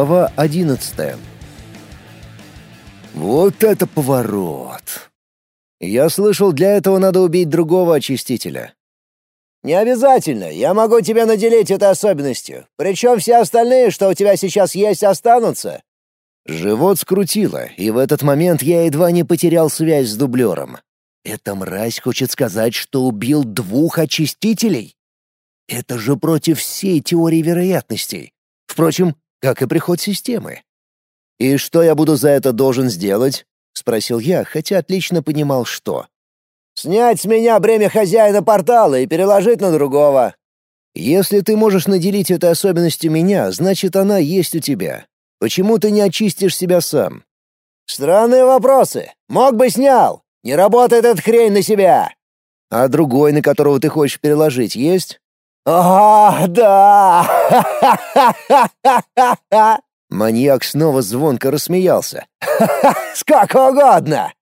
Глава одиннадцатая. Вот это поворот! Я слышал, для этого надо убить другого очистителя. «Не обязательно. Я могу тебя наделить этой особенностью. Причем все остальные, что у тебя сейчас есть, останутся». Живот скрутило, и в этот момент я едва не потерял связь с дублером. Эта мразь хочет сказать, что убил двух очистителей? Это же против всей теории вероятностей. Впрочем, как и приход системы. «И что я буду за это должен сделать?» — спросил я, хотя отлично понимал, что. Снять с меня бремя хозяина портала и переложить на другого. Если ты можешь наделить этой особенностью меня, значит, она есть у тебя. Почему ты не очистишь себя сам? Странные вопросы. Мог бы снял. Не работает эта хрень на себя. А другой, на которого ты хочешь переложить, есть? Ага, да. Маньяк снова звонко рассмеялся. Сколько угодно.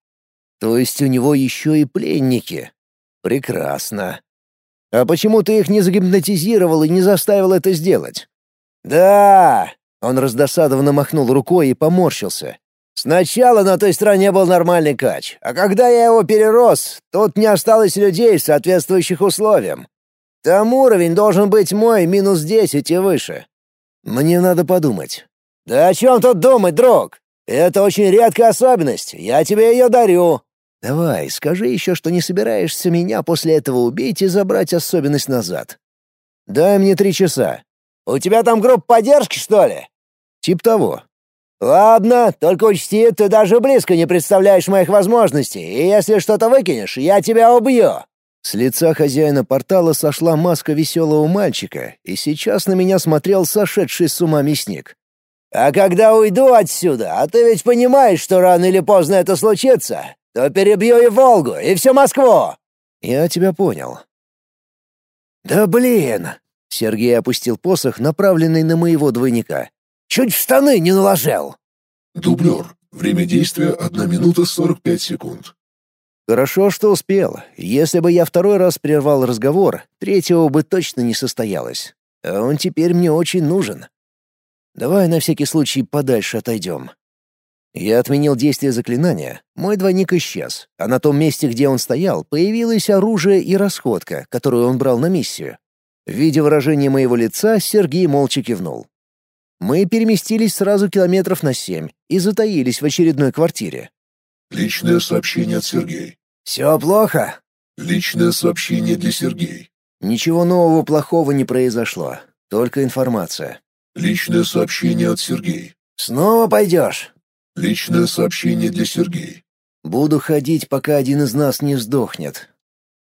То есть у него еще и пленники. Прекрасно. А почему ты их не загипнотизировал и не заставил это сделать? Да, он раздосадованно махнул рукой и поморщился. Сначала на той стороне был нормальный кач, а когда я его перерос, тут не осталось людей, соответствующих условиям. Там уровень должен быть мой минус десять и выше. Мне надо подумать. Да о чем тут думать, друг? Это очень редкая особенность, я тебе ее дарю. Давай, скажи еще, что не собираешься меня после этого убить и забрать особенность назад. Дай мне три часа. У тебя там группа поддержки, что ли? Тип того. Ладно, только учти, ты даже близко не представляешь моих возможностей, и если что-то выкинешь, я тебя убью. С лица хозяина портала сошла маска веселого мальчика, и сейчас на меня смотрел сошедший с ума мясник. «А когда уйду отсюда, а ты ведь понимаешь, что рано или поздно это случится, то перебью и Волгу, и всю Москву!» «Я тебя понял». «Да блин!» — Сергей опустил посох, направленный на моего двойника. «Чуть в штаны не наложил!» «Дублер. Время действия — одна минута сорок пять секунд». Хорошо, что успел. Если бы я второй раз прервал разговор, третьего бы точно не состоялось. А он теперь мне очень нужен. Давай на всякий случай подальше отойдем. Я отменил действие заклинания, мой двойник исчез, а на том месте, где он стоял, появилось оружие и расходка, которую он брал на миссию. Видя выражение моего лица, Сергей молча кивнул. Мы переместились сразу километров на семь и затаились в очередной квартире. «Личное сообщение от Сергея». «Все плохо?» «Личное сообщение для Сергея». Ничего нового плохого не произошло, только информация. «Личное сообщение от Сергея». «Снова пойдешь?» Личное сообщение для Сергея. Буду ходить, пока один из нас не сдохнет.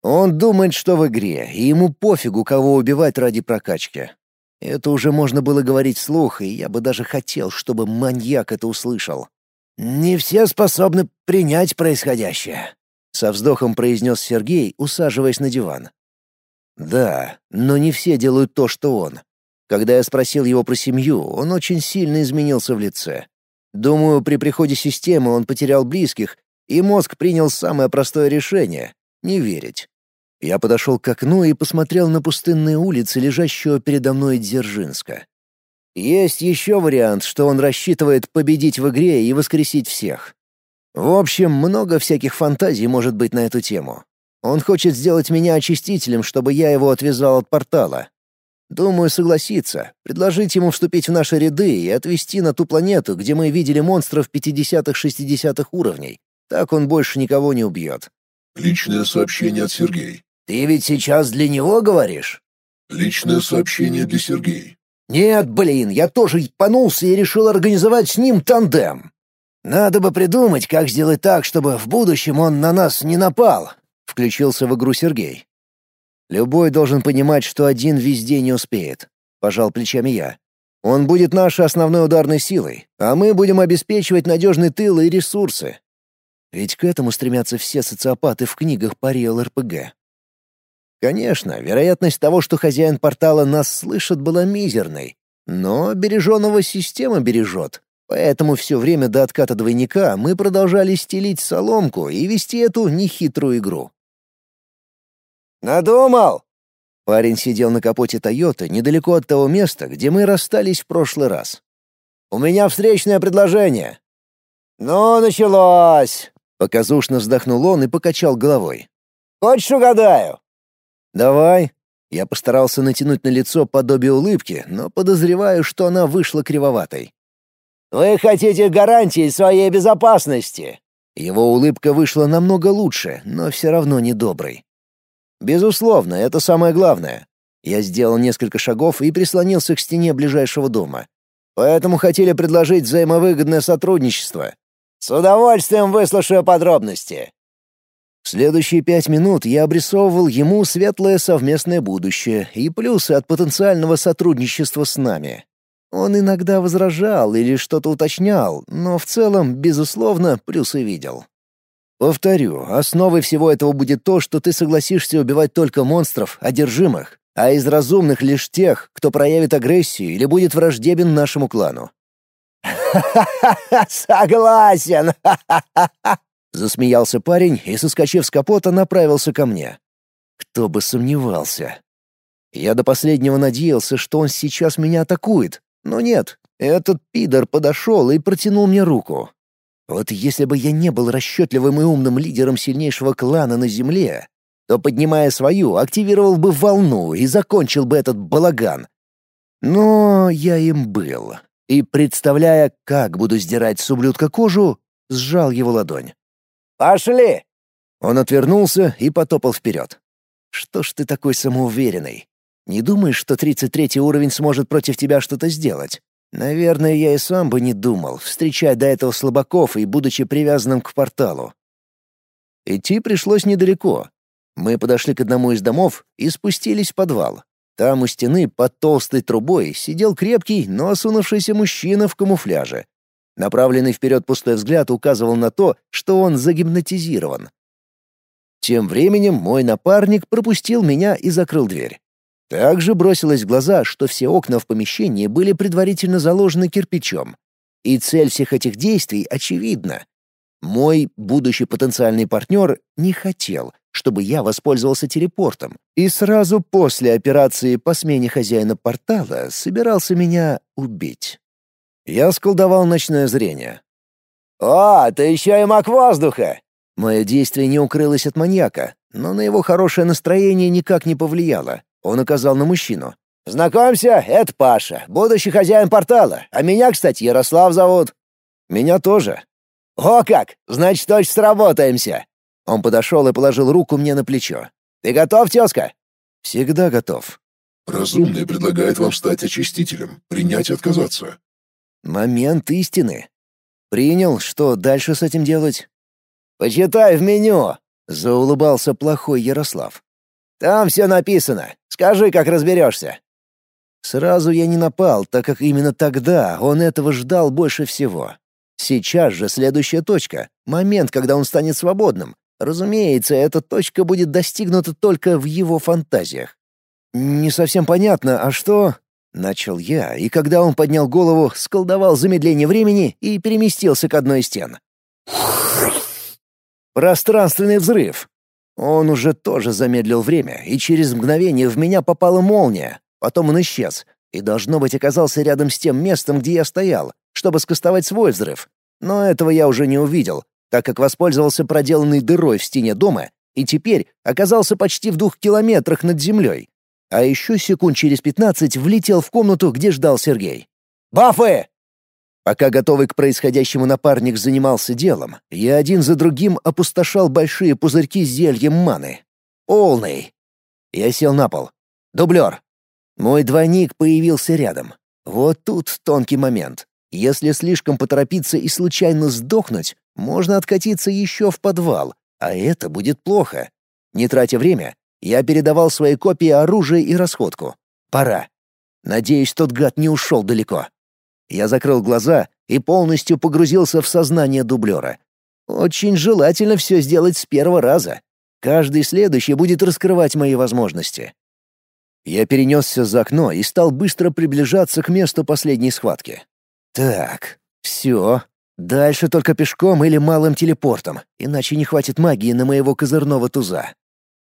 Он думает, что в игре, и ему пофигу, кого убивать ради прокачки. Это уже можно было говорить вслух, и я бы даже хотел, чтобы маньяк это услышал. «Не все способны принять происходящее», — со вздохом произнес Сергей, усаживаясь на диван. «Да, но не все делают то, что он. Когда я спросил его про семью, он очень сильно изменился в лице. Думаю, при приходе системы он потерял близких, и мозг принял самое простое решение — не верить. Я подошел к окну и посмотрел на пустынные улицы, лежащего передо мной Дзержинска. Есть еще вариант, что он рассчитывает победить в игре и воскресить всех. В общем, много всяких фантазий может быть на эту тему. Он хочет сделать меня очистителем, чтобы я его отвязал от портала, Думаю, согласится, предложить ему вступить в наши ряды и отвезти на ту планету, где мы видели монстров 50-60 уровней. Так он больше никого не убьет. Личное сообщение от Сергея. Ты ведь сейчас для него говоришь? Личное сообщение для Сергея. Нет, блин, я тоже ебанулся и решил организовать с ним тандем. Надо бы придумать, как сделать так, чтобы в будущем он на нас не напал. Включился в игру Сергей. Любой должен понимать, что один везде не успеет. Пожал плечами я. Он будет нашей основной ударной силой, а мы будем обеспечивать надежный тыл и ресурсы. Ведь к этому стремятся все социопаты в книгах по РПГ. Конечно, вероятность того, что хозяин портала нас слышит, была мизерной. Но береженого система бережет. Поэтому все время до отката двойника мы продолжали стелить соломку и вести эту нехитрую игру. «Надумал!» Парень сидел на капоте Тойоты недалеко от того места, где мы расстались в прошлый раз. У меня встречное предложение». «Ну, началось!» — показушно вздохнул он и покачал головой. «Хочешь угадаю?» «Давай». Я постарался натянуть на лицо подобие улыбки, но подозреваю, что она вышла кривоватой. «Вы хотите гарантии своей безопасности?» Его улыбка вышла намного лучше, но все равно недоброй. «Безусловно, это самое главное. Я сделал несколько шагов и прислонился к стене ближайшего дома. Поэтому хотели предложить взаимовыгодное сотрудничество. С удовольствием выслушаю подробности. В следующие пять минут я обрисовывал ему светлое совместное будущее и плюсы от потенциального сотрудничества с нами. Он иногда возражал или что-то уточнял, но в целом, безусловно, плюсы видел. Повторю, основой всего этого будет то, что ты согласишься убивать только монстров, одержимых, а из разумных лишь тех, кто проявит агрессию или будет враждебен нашему клану. «Ха-ха-ха! Согласен! Засмеялся парень и, соскочив с капота, направился ко мне. Кто бы сомневался. Я до последнего надеялся, что он сейчас меня атакует, но нет, этот пидор подошел и протянул мне руку. Вот если бы я не был расчетливым и умным лидером сильнейшего клана на Земле, то, поднимая свою, активировал бы волну и закончил бы этот балаган. Но я им был. И, представляя, как буду сдирать с ублюдка кожу, сжал его ладонь. «Пошли!» Он отвернулся и потопал вперед. «Что ж ты такой самоуверенный? Не думаешь, что 33 уровень сможет против тебя что-то сделать? Наверное, я и сам бы не думал, встречая до этого слабаков и будучи привязанным к порталу. Идти пришлось недалеко, мы подошли к одному из домов и спустились в подвал. Там у стены под толстой трубой сидел крепкий, но осунувшийся мужчина в камуфляже. Направленный вперед пустой взгляд указывал на то, что он загипнотизирован. Тем временем мой напарник пропустил меня и закрыл дверь. Также бросилось в глаза, что все окна в помещении были предварительно заложены кирпичом. И цель всех этих действий очевидна. Мой будущий потенциальный партнер не хотел, чтобы я воспользовался телепортом, и сразу после операции по смене хозяина портала собирался меня убить. Я сколдовал ночное зрение. «О, ты еще и маг воздуха!» Мое действие не укрылось от маньяка, но на его хорошее настроение никак не повлияло. Он указал на мужчину. «Знакомься, это Паша, будущий хозяин портала, а меня, кстати, Ярослав зовут». «Меня тоже». «О как! Значит, точно сработаемся!» Он подошел и положил руку мне на плечо. «Ты готов, тезка?» «Всегда готов». «Разумный предлагает вам стать очистителем, принять и отказаться». «Момент истины. Принял, что дальше с этим делать?» «Почитай в меню», — заулыбался плохой Ярослав. «Там все написано. Скажи, как разберешься». Сразу я не напал, так как именно тогда он этого ждал больше всего. Сейчас же следующая точка — момент, когда он станет свободным, Разумеется, эта точка будет достигнута только в его фантазиях. «Не совсем понятно, а что...» — начал я, и когда он поднял голову, сколдовал замедление времени и переместился к одной из стен. Пространственный взрыв. Он уже тоже замедлил время, и через мгновение в меня попала молния. Потом он исчез, и, должно быть, оказался рядом с тем местом, где я стоял, чтобы скостовать свой взрыв. Но этого я уже не увидел, так как воспользовался проделанной дырой в стене дома и теперь оказался почти в двух километрах над землей. А еще секунд через пятнадцать влетел в комнату, где ждал Сергей. «Бафы!» Пока готовый к происходящему напарник занимался делом, я один за другим опустошал большие пузырьки с зельем маны. Полный. Я сел на пол. Дублер. Мой двойник появился рядом. Вот тут тонкий момент. Если слишком поторопиться и случайно сдохнуть, можно откатиться еще в подвал, а это будет плохо. Не тратя время, я передавал свои копии оружия и расходку. Пора. Надеюсь, тот гад не ушел далеко. Я закрыл глаза и полностью погрузился в сознание дублера. Очень желательно все сделать с первого раза. Каждый следующий будет раскрывать мои возможности. Я перенесся за окно и стал быстро приближаться к месту последней схватки. Так, все, Дальше только пешком или малым телепортом, иначе не хватит магии на моего козырного туза.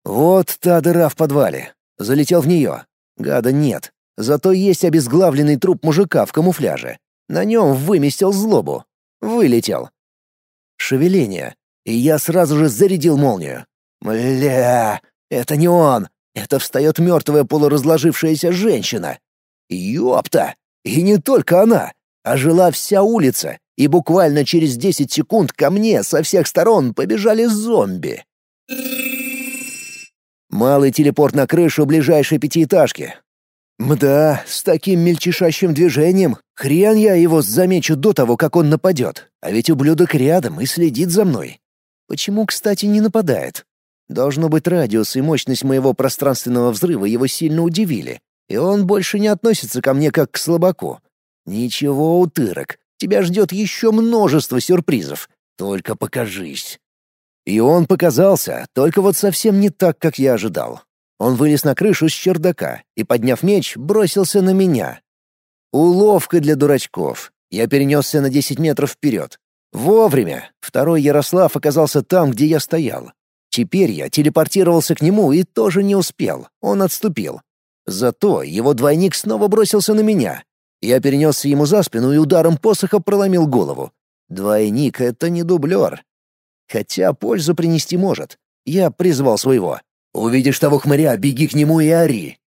Вот та дыра в подвале. Залетел в нее. Гада нет. Зато есть обезглавленный труп мужика в камуфляже. На нем выместил злобу. Вылетел. Шевеление. И я сразу же зарядил молнию. Бля, это не он. Это встает мертвая полуразложившаяся женщина. Ёпта! И не только она, а жила вся улица, и буквально через 10 секунд ко мне со всех сторон побежали зомби. Малый телепорт на крышу ближайшей пятиэтажки. Мда, с таким мельчешащим движением хрен я его замечу до того, как он нападет. А ведь ублюдок рядом и следит за мной. Почему, кстати, не нападает? Должно быть, радиус и мощность моего пространственного взрыва его сильно удивили, и он больше не относится ко мне как к слабаку. Ничего, утырок, тебя ждет еще множество сюрпризов. Только покажись. И он показался, только вот совсем не так, как я ожидал. Он вылез на крышу с чердака и, подняв меч, бросился на меня. Уловка для дурачков. Я перенесся на 10 метров вперед. Вовремя. Второй Ярослав оказался там, где я стоял. Теперь я телепортировался к нему и тоже не успел. Он отступил. Зато его двойник снова бросился на меня. Я перенесся ему за спину и ударом посоха проломил голову. Двойник — это не дублер. Хотя пользу принести может. Я призвал своего. «Увидишь того хмыря, беги к нему и ори».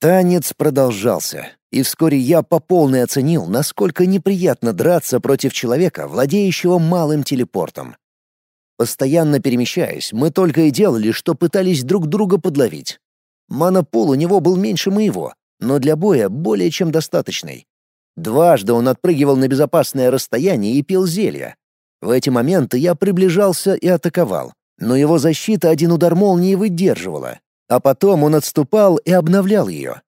Танец продолжался, и вскоре я по полной оценил, насколько неприятно драться против человека, владеющего малым телепортом. Постоянно перемещаясь, мы только и делали, что пытались друг друга подловить. Манопол у него был меньше моего, но для боя более чем достаточный. Дважды он отпрыгивал на безопасное расстояние и пил зелья. В эти моменты я приближался и атаковал, но его защита один удар молнии выдерживала, а потом он отступал и обновлял ее.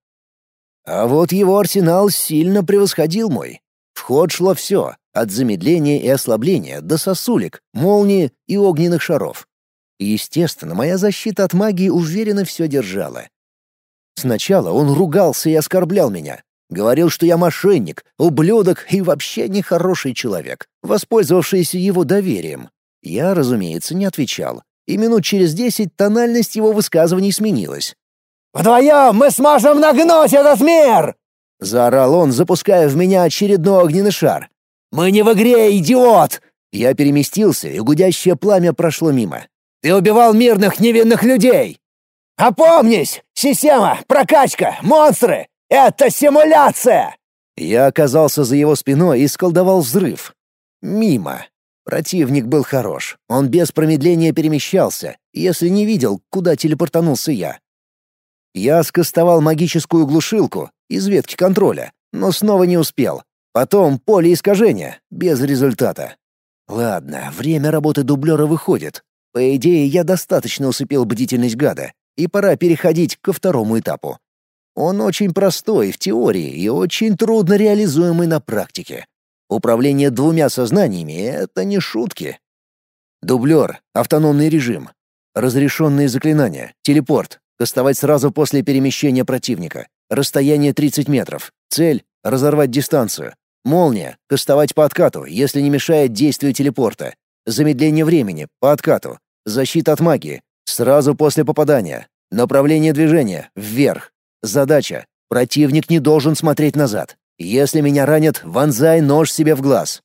А вот его арсенал сильно превосходил мой. В ход шло все, от замедления и ослабления до сосулек, молнии и огненных шаров. естественно, моя защита от магии уверенно все держала. Сначала он ругался и оскорблял меня. Говорил, что я мошенник, ублюдок и вообще нехороший человек, воспользовавшийся его доверием. Я, разумеется, не отвечал. И минут через десять тональность его высказываний сменилась. «Вдвоем мы сможем нагнуть этот мир!» — заорал он, запуская в меня очередной огненный шар. «Мы не в игре, идиот!» Я переместился, и гудящее пламя прошло мимо. «Ты убивал мирных невинных людей!» «Опомнись! Система, прокачка, монстры! Это симуляция!» Я оказался за его спиной и сколдовал взрыв. Мимо. Противник был хорош. Он без промедления перемещался, если не видел, куда телепортанулся я. Я скостовал магическую глушилку из ветки контроля, но снова не успел. Потом поле искажения, без результата. Ладно, время работы дублера выходит. По идее, я достаточно усыпил бдительность гада, и пора переходить ко второму этапу. Он очень простой в теории и очень трудно реализуемый на практике. Управление двумя сознаниями — это не шутки. Дублер, автономный режим, разрешенные заклинания, телепорт, кастовать сразу после перемещения противника, расстояние 30 метров, цель — разорвать дистанцию, молния — кастовать по откату, если не мешает действию телепорта, замедление времени — по откату, защита от магии — сразу после попадания, направление движения — вверх, задача — противник не должен смотреть назад, если меня ранят, вонзай нож себе в глаз.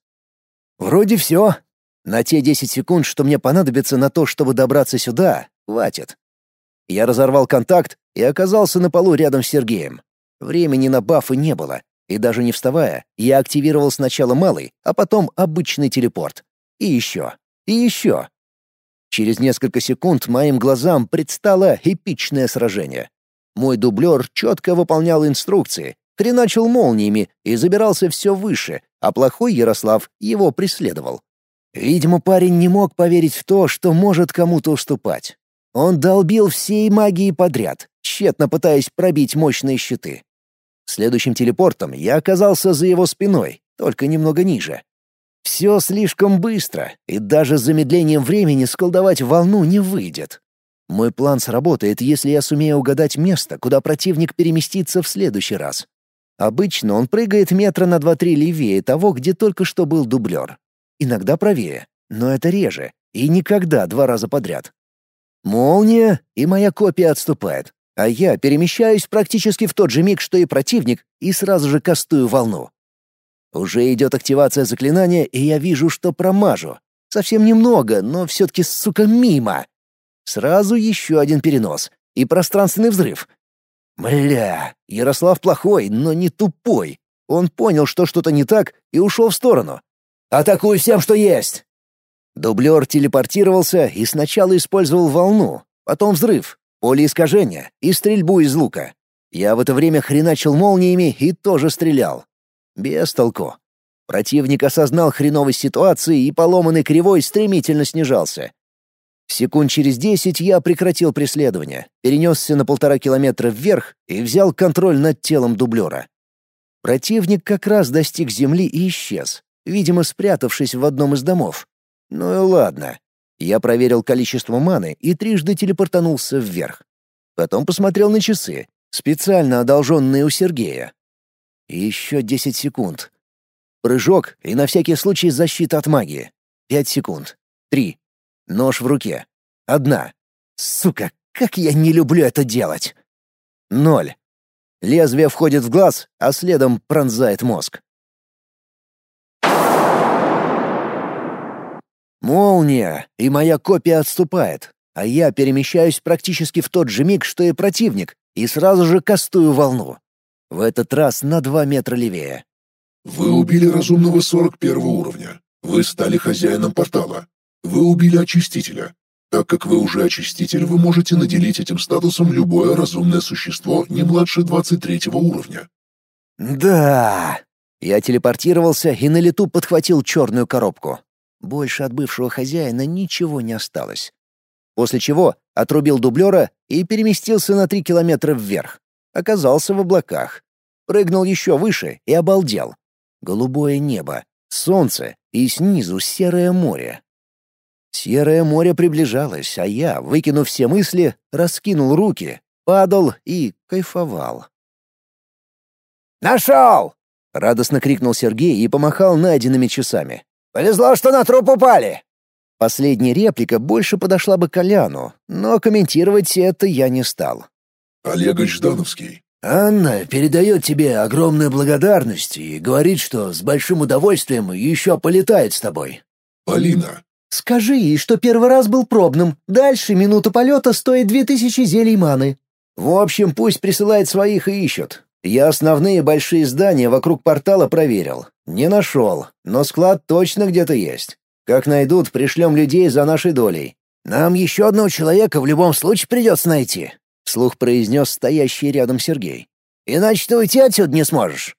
Вроде все. На те 10 секунд, что мне понадобится на то, чтобы добраться сюда, хватит. Я разорвал контакт и оказался на полу рядом с Сергеем. Времени на бафы не было, и даже не вставая, я активировал сначала малый, а потом обычный телепорт. И еще. И еще. Через несколько секунд моим глазам предстало эпичное сражение. Мой дублер четко выполнял инструкции, хреначил молниями и забирался все выше, а плохой Ярослав его преследовал. Видимо, парень не мог поверить в то, что может кому-то уступать. Он долбил всей магией подряд, тщетно пытаясь пробить мощные щиты. Следующим телепортом я оказался за его спиной, только немного ниже. Все слишком быстро, и даже с замедлением времени сколдовать волну не выйдет. Мой план сработает, если я сумею угадать место, куда противник переместится в следующий раз. Обычно он прыгает метра на два-три левее того, где только что был дублер. Иногда правее, но это реже, и никогда два раза подряд. Молния, и моя копия отступает, а я перемещаюсь практически в тот же миг, что и противник, и сразу же кастую волну. Уже идет активация заклинания, и я вижу, что промажу. Совсем немного, но все-таки, сука, мимо. Сразу еще один перенос. И пространственный взрыв. Бля, Ярослав плохой, но не тупой. Он понял, что что-то не так, и ушел в сторону. «Атакуй всем, что есть!» Дублер телепортировался и сначала использовал волну, потом взрыв, поле искажения и стрельбу из лука. Я в это время хреначил молниями и тоже стрелял. Без толку. Противник осознал хреновость ситуации и поломанный кривой стремительно снижался. Секунд через десять я прекратил преследование, перенесся на полтора километра вверх и взял контроль над телом дублера. Противник как раз достиг земли и исчез, видимо, спрятавшись в одном из домов. Ну и ладно. Я проверил количество маны и трижды телепортанулся вверх. Потом посмотрел на часы, специально одолженные у Сергея. Еще десять секунд. Прыжок и на всякий случай защита от магии. Пять секунд. Три. Нож в руке. Одна. Сука, как я не люблю это делать. Ноль. Лезвие входит в глаз, а следом пронзает мозг. Молния, и моя копия отступает, а я перемещаюсь практически в тот же миг, что и противник, и сразу же кастую волну. В этот раз на два метра левее. Вы убили разумного 41 уровня. Вы стали хозяином портала. Вы убили очистителя. Так как вы уже очиститель, вы можете наделить этим статусом любое разумное существо не младше 23 уровня. Да. Я телепортировался и на лету подхватил черную коробку. Больше от бывшего хозяина ничего не осталось. После чего отрубил дублера и переместился на три километра вверх. Оказался в облаках. Прыгнул еще выше и обалдел. Голубое небо, солнце и снизу серое море. Серое море приближалось, а я, выкинув все мысли, раскинул руки, падал и кайфовал. «Нашел!» — радостно крикнул Сергей и помахал найденными часами. «Повезло, что на труп упали!» Последняя реплика больше подошла бы Коляну, но комментировать это я не стал. Олегович Ждановский. «Анна передает тебе огромную благодарность и говорит, что с большим удовольствием еще полетает с тобой». Полина. Скажи ей, что первый раз был пробным. Дальше минута полета стоит две тысячи зелий маны. В общем, пусть присылает своих и ищут. Я основные большие здания вокруг портала проверил. Не нашел, но склад точно где-то есть. Как найдут, пришлем людей за нашей долей. Нам еще одного человека в любом случае придется найти, вслух произнес стоящий рядом Сергей. Иначе ты уйти отсюда не сможешь.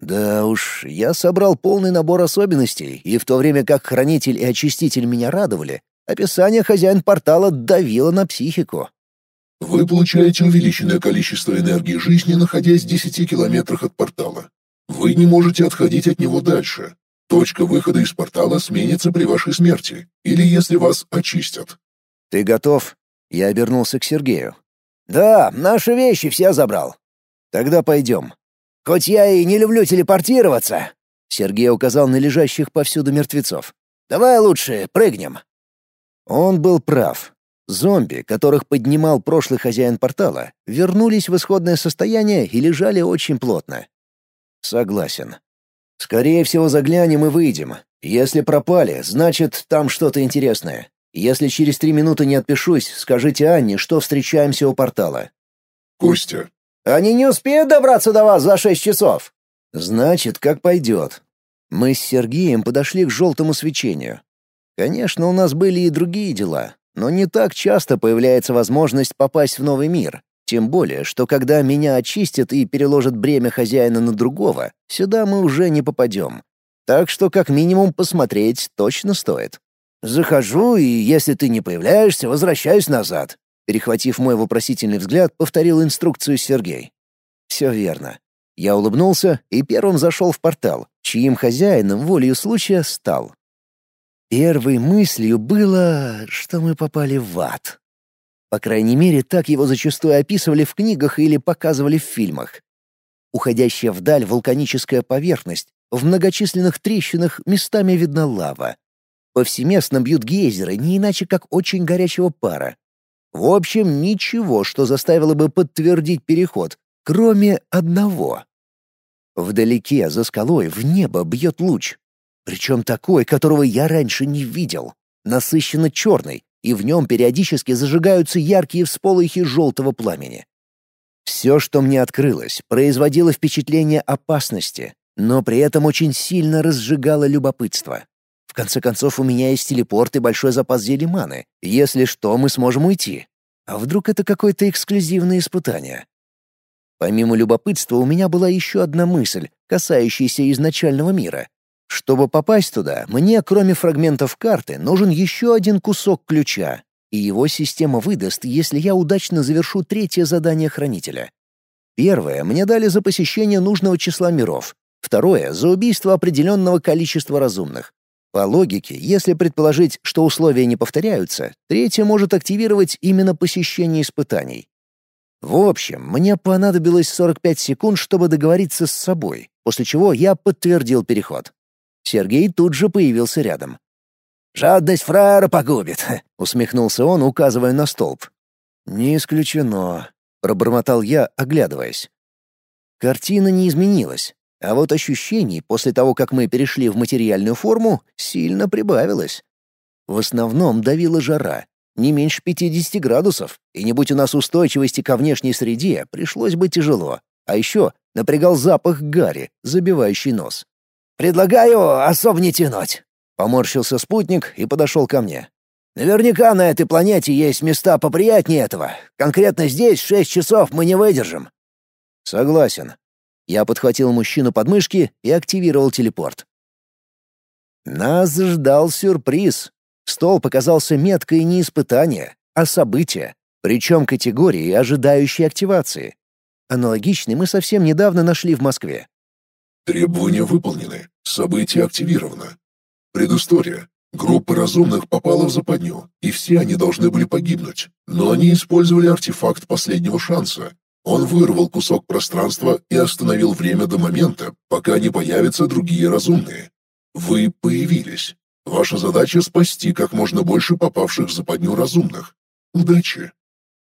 Да уж, я собрал полный набор особенностей, и в то время как хранитель и очиститель меня радовали, описание хозяин портала давило на психику. Вы получаете увеличенное количество энергии жизни, находясь в 10 километрах от портала. Вы не можете отходить от него дальше. Точка выхода из портала сменится при вашей смерти, или если вас очистят. «Ты готов?» Я обернулся к Сергею. «Да, наши вещи все забрал». «Тогда пойдем. Хоть я и не люблю телепортироваться, Сергей указал на лежащих повсюду мертвецов. Давай лучше прыгнем. Он был прав. Зомби, которых поднимал прошлый хозяин портала, вернулись в исходное состояние и лежали очень плотно. Согласен. Скорее всего, заглянем и выйдем. Если пропали, значит, там что-то интересное. Если через три минуты не отпишусь, скажите Анне, что встречаемся у портала. Костя, они не успеют добраться до вас за шесть часов. Значит, как пойдет. Мы с Сергеем подошли к желтому свечению. Конечно, у нас были и другие дела, но не так часто появляется возможность попасть в новый мир. Тем более, что когда меня очистят и переложат бремя хозяина на другого, сюда мы уже не попадем. Так что как минимум посмотреть точно стоит. Захожу, и если ты не появляешься, возвращаюсь назад. Перехватив мой вопросительный взгляд, повторил инструкцию Сергей. Все верно. Я улыбнулся и первым зашел в портал, чьим хозяином волею случая стал. Первой мыслью было, что мы попали в ад. По крайней мере, так его зачастую описывали в книгах или показывали в фильмах. Уходящая вдаль вулканическая поверхность, в многочисленных трещинах местами видна лава. Повсеместно бьют гейзеры, не иначе как очень горячего пара, в общем, ничего, что заставило бы подтвердить переход, кроме одного. Вдалеке, за скалой, в небо бьет луч. Причем такой, которого я раньше не видел. Насыщенно черный, и в нем периодически зажигаются яркие всполохи желтого пламени. Все, что мне открылось, производило впечатление опасности, но при этом очень сильно разжигало любопытство. Конце концов, у меня есть телепорт и большой запас зелиманы. Если что, мы сможем уйти. А вдруг это какое-то эксклюзивное испытание? Помимо любопытства, у меня была еще одна мысль, касающаяся изначального мира. Чтобы попасть туда, мне, кроме фрагментов карты, нужен еще один кусок ключа, и его система выдаст, если я удачно завершу третье задание Хранителя. Первое мне дали за посещение нужного числа миров, второе — за убийство определенного количества разумных. По логике, если предположить, что условия не повторяются, третье может активировать именно посещение испытаний. В общем, мне понадобилось 45 секунд, чтобы договориться с собой, после чего я подтвердил переход. Сергей тут же появился рядом. «Жадность фраера погубит», — усмехнулся он, указывая на столб. «Не исключено», — пробормотал я, оглядываясь. Картина не изменилась. А вот ощущений после того, как мы перешли в материальную форму, сильно прибавилось. В основном давила жара, не меньше 50 градусов, и не будь у нас устойчивости ко внешней среде, пришлось бы тяжело. А еще напрягал запах гари, забивающий нос. «Предлагаю особо не тянуть», — поморщился спутник и подошел ко мне. «Наверняка на этой планете есть места поприятнее этого. Конкретно здесь шесть часов мы не выдержим». «Согласен», я подхватил мужчину под мышки и активировал телепорт. Нас ждал сюрприз. Стол показался меткой не испытание, а событие, причем категории, ожидающей активации. Аналогичный мы совсем недавно нашли в Москве. Требования выполнены. Событие активировано. Предыстория. Группа разумных попала в западню, и все они должны были погибнуть. Но они использовали артефакт последнего шанса, он вырвал кусок пространства и остановил время до момента, пока не появятся другие разумные. Вы появились. Ваша задача — спасти как можно больше попавших в западню разумных. Удачи.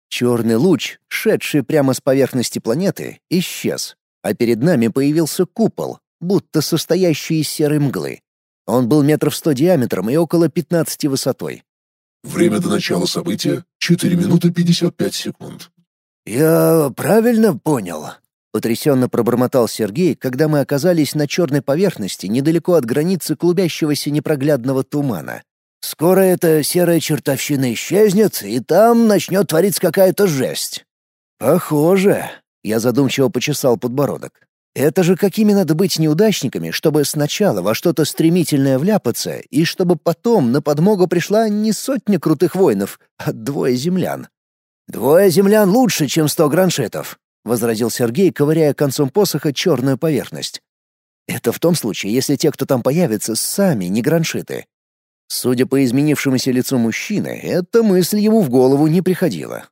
Черный луч, шедший прямо с поверхности планеты, исчез, а перед нами появился купол, будто состоящий из серой мглы. Он был метров сто диаметром и около пятнадцати высотой. Время до начала события — 4 минуты 55 секунд. «Я правильно понял?» — потрясенно пробормотал Сергей, когда мы оказались на черной поверхности недалеко от границы клубящегося непроглядного тумана. «Скоро эта серая чертовщина исчезнет, и там начнет твориться какая-то жесть». «Похоже», — я задумчиво почесал подбородок. «Это же какими надо быть неудачниками, чтобы сначала во что-то стремительное вляпаться, и чтобы потом на подмогу пришла не сотня крутых воинов, а двое землян». «Двое землян лучше, чем сто граншетов», — возразил Сергей, ковыряя концом посоха черную поверхность. «Это в том случае, если те, кто там появится, сами не граншиты». Судя по изменившемуся лицу мужчины, эта мысль ему в голову не приходила.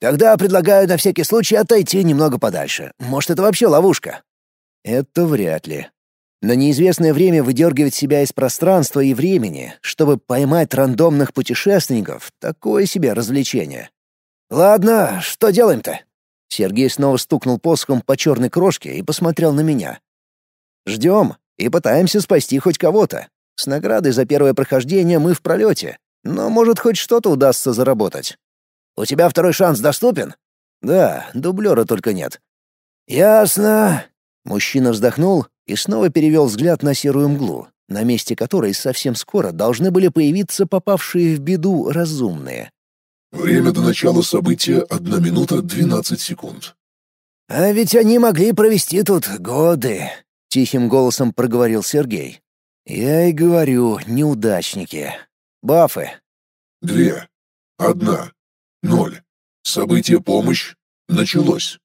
«Тогда предлагаю на всякий случай отойти немного подальше. Может, это вообще ловушка?» «Это вряд ли. На неизвестное время выдергивать себя из пространства и времени, чтобы поймать рандомных путешественников — такое себе развлечение. «Ладно, что делаем-то?» Сергей снова стукнул посохом по черной крошке и посмотрел на меня. «Ждем и пытаемся спасти хоть кого-то. С наградой за первое прохождение мы в пролете, но, может, хоть что-то удастся заработать». «У тебя второй шанс доступен?» «Да, дублера только нет». «Ясно». Мужчина вздохнул и снова перевел взгляд на серую мглу, на месте которой совсем скоро должны были появиться попавшие в беду разумные. Время до начала события — одна минута двенадцать секунд. «А ведь они могли провести тут годы», — тихим голосом проговорил Сергей. «Я и говорю, неудачники. Бафы». «Две. Одна. Ноль. Событие «Помощь» началось».